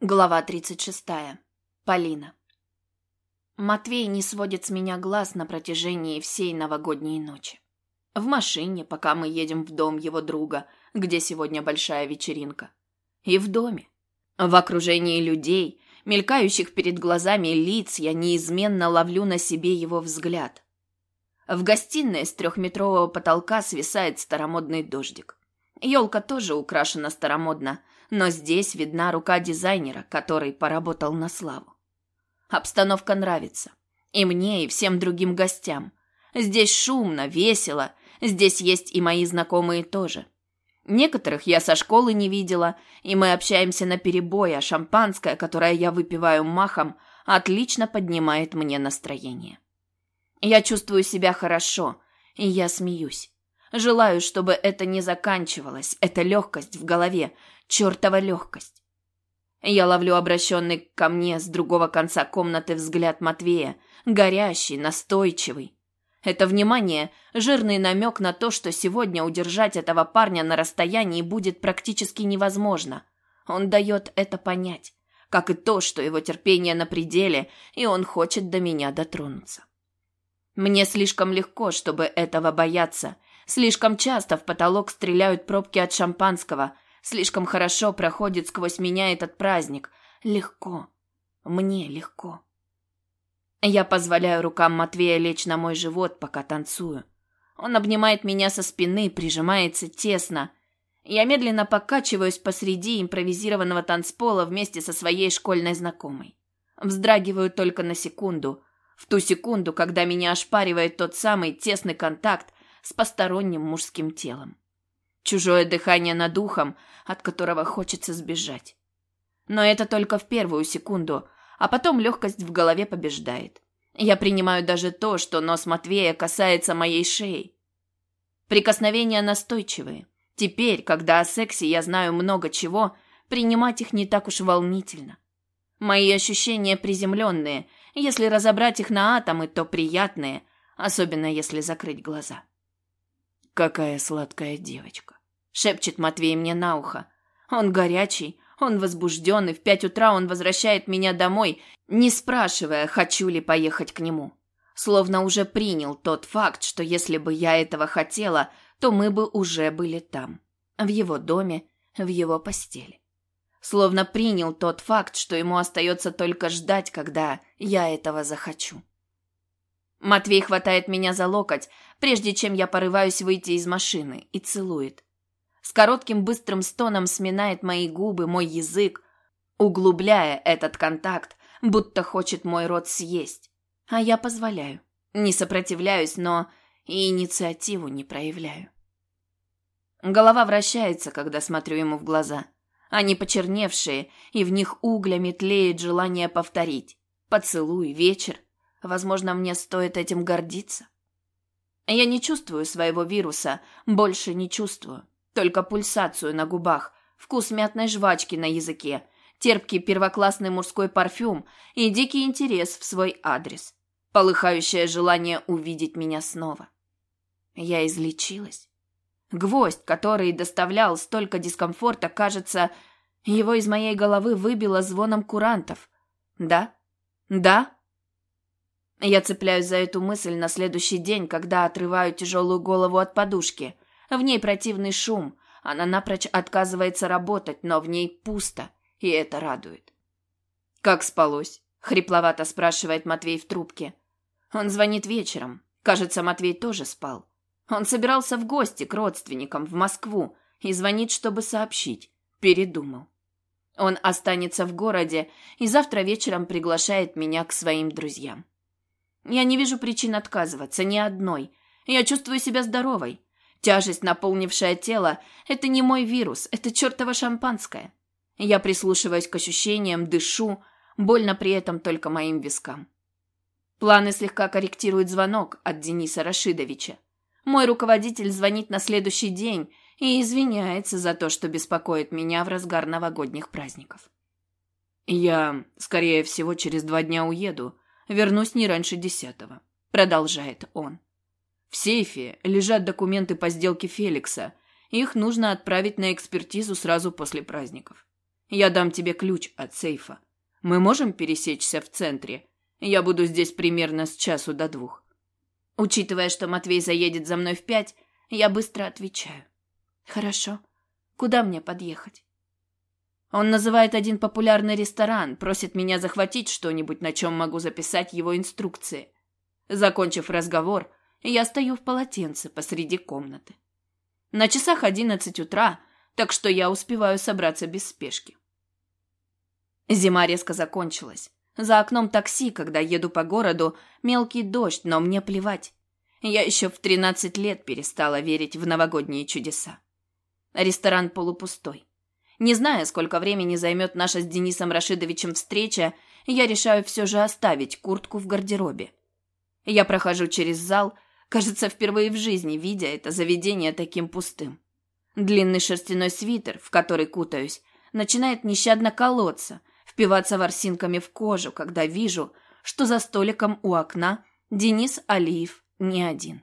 Глава 36. Полина. Матвей не сводит с меня глаз на протяжении всей новогодней ночи. В машине, пока мы едем в дом его друга, где сегодня большая вечеринка. И в доме. В окружении людей, мелькающих перед глазами лиц, я неизменно ловлю на себе его взгляд. В гостиной с трехметрового потолка свисает старомодный дождик. Елка тоже украшена старомодно – но здесь видна рука дизайнера, который поработал на славу. Обстановка нравится. И мне, и всем другим гостям. Здесь шумно, весело. Здесь есть и мои знакомые тоже. Некоторых я со школы не видела, и мы общаемся на перебой, а шампанское, которое я выпиваю махом, отлично поднимает мне настроение. Я чувствую себя хорошо, и я смеюсь. Желаю, чтобы это не заканчивалось, эта легкость в голове, чертова легкость. Я ловлю обращенный ко мне с другого конца комнаты взгляд Матвея, горящий, настойчивый. Это внимание – жирный намек на то, что сегодня удержать этого парня на расстоянии будет практически невозможно. Он дает это понять, как и то, что его терпение на пределе, и он хочет до меня дотронуться. Мне слишком легко, чтобы этого бояться. Слишком часто в потолок стреляют пробки от шампанского – Слишком хорошо проходит сквозь меня этот праздник. Легко. Мне легко. Я позволяю рукам Матвея лечь на мой живот, пока танцую. Он обнимает меня со спины, прижимается тесно. Я медленно покачиваюсь посреди импровизированного танцпола вместе со своей школьной знакомой. Вздрагиваю только на секунду. В ту секунду, когда меня ошпаривает тот самый тесный контакт с посторонним мужским телом. Чужое дыхание над ухом, от которого хочется сбежать. Но это только в первую секунду, а потом легкость в голове побеждает. Я принимаю даже то, что нос Матвея касается моей шеи. Прикосновения настойчивые. Теперь, когда о сексе я знаю много чего, принимать их не так уж волнительно. Мои ощущения приземленные, если разобрать их на атомы, то приятные, особенно если закрыть глаза. Какая сладкая девочка, шепчет Матвей мне на ухо. Он горячий, он возбужден, и в пять утра он возвращает меня домой, не спрашивая, хочу ли поехать к нему. Словно уже принял тот факт, что если бы я этого хотела, то мы бы уже были там, в его доме, в его постели. Словно принял тот факт, что ему остается только ждать, когда я этого захочу. Матвей хватает меня за локоть, прежде чем я порываюсь выйти из машины, и целует. С коротким быстрым стоном сминает мои губы, мой язык, углубляя этот контакт, будто хочет мой рот съесть. А я позволяю. Не сопротивляюсь, но и инициативу не проявляю. Голова вращается, когда смотрю ему в глаза. Они почерневшие, и в них углями тлеет желание повторить. Поцелуй, вечер. Возможно, мне стоит этим гордиться. Я не чувствую своего вируса, больше не чувствую. Только пульсацию на губах, вкус мятной жвачки на языке, терпкий первоклассный мужской парфюм и дикий интерес в свой адрес. Полыхающее желание увидеть меня снова. Я излечилась. Гвоздь, который доставлял столько дискомфорта, кажется, его из моей головы выбило звоном курантов. Да? Да? Я цепляюсь за эту мысль на следующий день, когда отрываю тяжелую голову от подушки. В ней противный шум. Она напрочь отказывается работать, но в ней пусто, и это радует. «Как спалось?» — хрипловато спрашивает Матвей в трубке. Он звонит вечером. Кажется, Матвей тоже спал. Он собирался в гости к родственникам в Москву и звонит, чтобы сообщить. Передумал. Он останется в городе и завтра вечером приглашает меня к своим друзьям. Я не вижу причин отказываться, ни одной. Я чувствую себя здоровой. Тяжесть, наполнившая тело, это не мой вирус, это чертово шампанское. Я прислушиваюсь к ощущениям, дышу, больно при этом только моим вискам. Планы слегка корректирует звонок от Дениса Рашидовича. Мой руководитель звонит на следующий день и извиняется за то, что беспокоит меня в разгар новогодних праздников. Я, скорее всего, через два дня уеду, Вернусь не раньше десятого. Продолжает он. В сейфе лежат документы по сделке Феликса. Их нужно отправить на экспертизу сразу после праздников. Я дам тебе ключ от сейфа. Мы можем пересечься в центре? Я буду здесь примерно с часу до двух. Учитывая, что Матвей заедет за мной в пять, я быстро отвечаю. Хорошо. Куда мне подъехать? Он называет один популярный ресторан, просит меня захватить что-нибудь, на чем могу записать его инструкции. Закончив разговор, я стою в полотенце посреди комнаты. На часах одиннадцать утра, так что я успеваю собраться без спешки. Зима резко закончилась. За окном такси, когда еду по городу, мелкий дождь, но мне плевать. Я еще в тринадцать лет перестала верить в новогодние чудеса. Ресторан полупустой. Не зная, сколько времени займет наша с Денисом Рашидовичем встреча, я решаю все же оставить куртку в гардеробе. Я прохожу через зал, кажется, впервые в жизни видя это заведение таким пустым. Длинный шерстяной свитер, в который кутаюсь, начинает нещадно колоться, впиваться ворсинками в кожу, когда вижу, что за столиком у окна Денис Алиев не один.